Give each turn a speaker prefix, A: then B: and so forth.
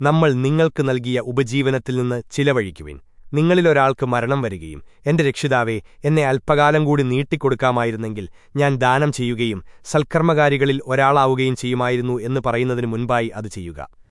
A: നമ്മൾ നിങ്ങൾക്ക് നൽകിയ ഉപജീവനത്തിൽ നിന്ന് ചിലവഴിക്കുവിൻ. നിങ്ങളിലൊരാൾക്ക് മരണം വരികയും എന്റെ രക്ഷിതാവേ എന്നെ അല്പകാലം കൂടി നീട്ടിക്കൊടുക്കാമായിരുന്നെങ്കിൽ ഞാൻ ദാനം ചെയ്യുകയും സൽക്കർമ്മകാരികളിൽ ഒരാളാവുകയും ചെയ്യുമായിരുന്നു എന്ന് പറയുന്നതിനു മുൻപായി അത് ചെയ്യുക.